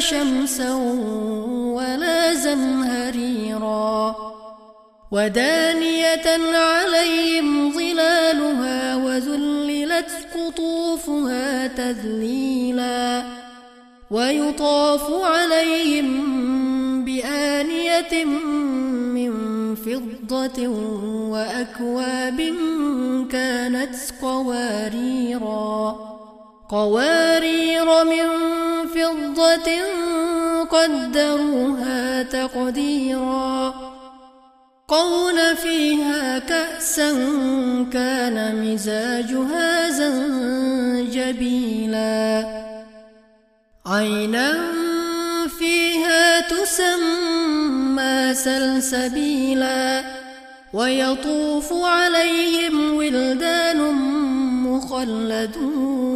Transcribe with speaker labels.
Speaker 1: شمسا ولا زمهريرا ودانية عليهم ظلالها وذللت قطوفها تذليلا ويطاف عليهم بآنية من فضة وأكواب كانت قواريرا قوارير من فضة قدروها تقديرا. قون فيها كأسا كان مزاجها زنجبيلا. عينا فيها تسمى سلسبيلا. ويطوف عليهم ولدان مخلدون.